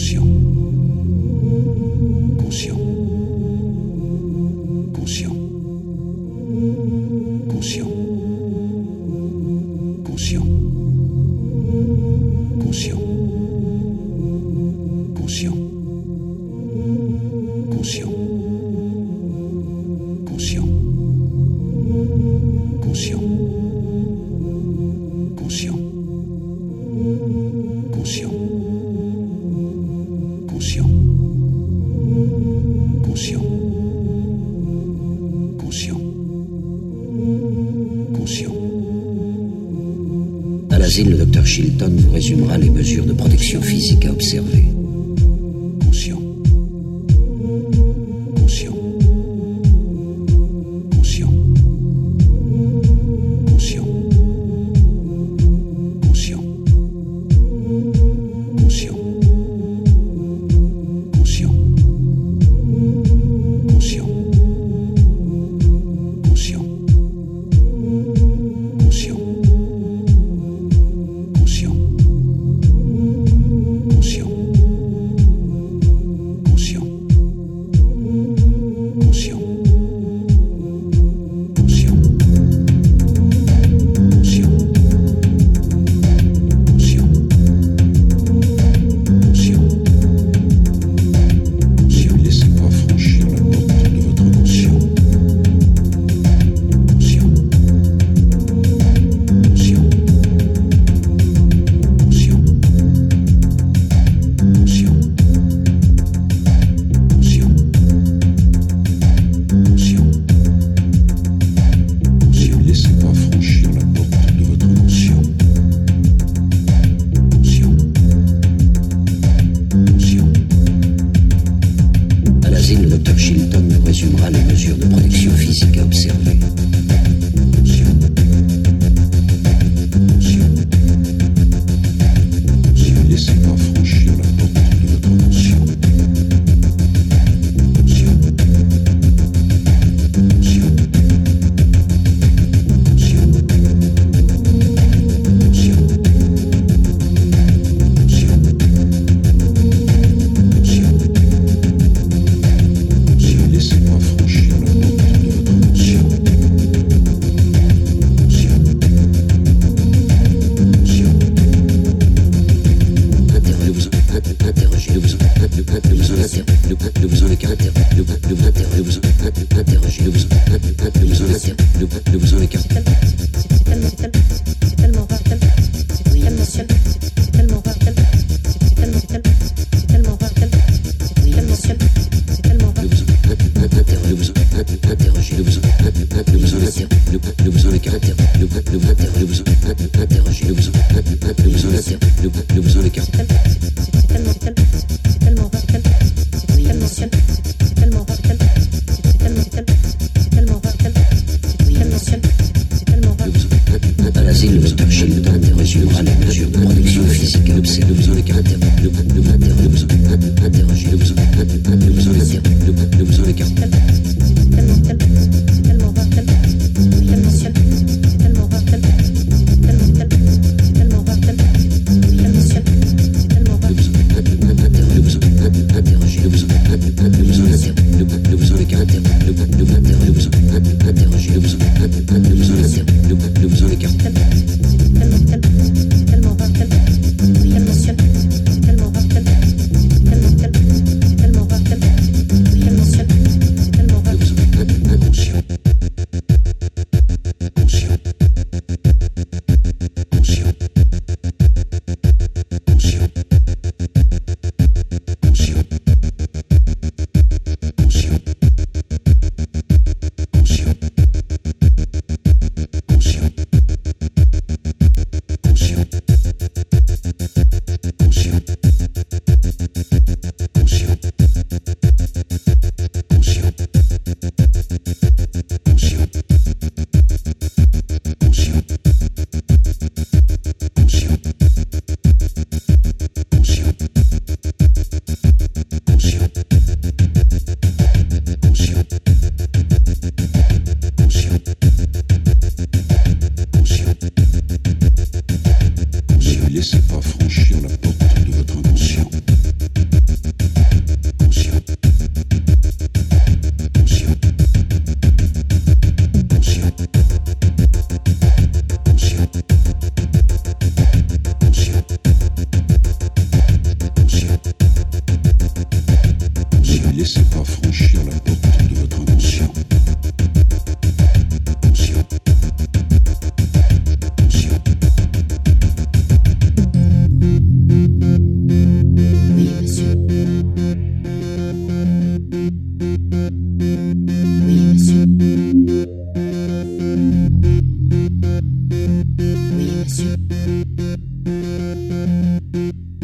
conscient, conscient, conscient, conscient, conscient, conscient, conscient. conscient, conscient, conscient, conscient. À l'asile, le docteur Chilton vous résumera les mesures de protection physique à observer. les mesures de production physique observées. de vous en écarter. Ne vous en. laissez pas franchir la porte.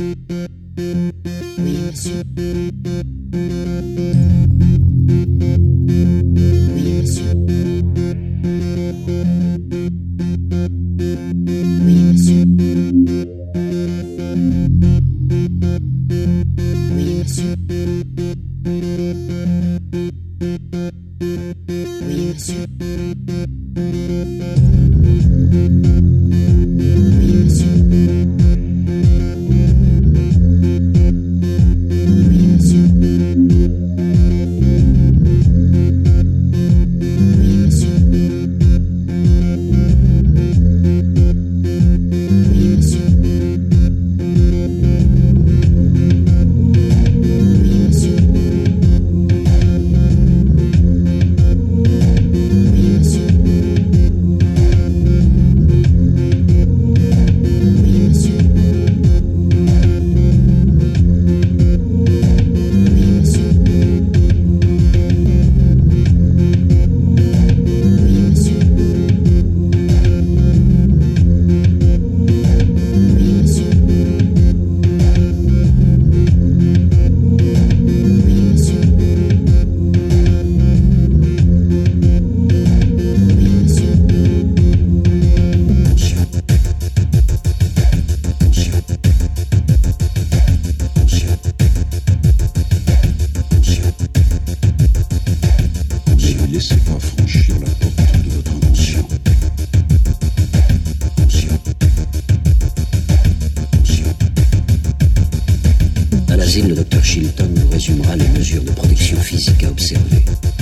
Oui, monsieur. opzioni.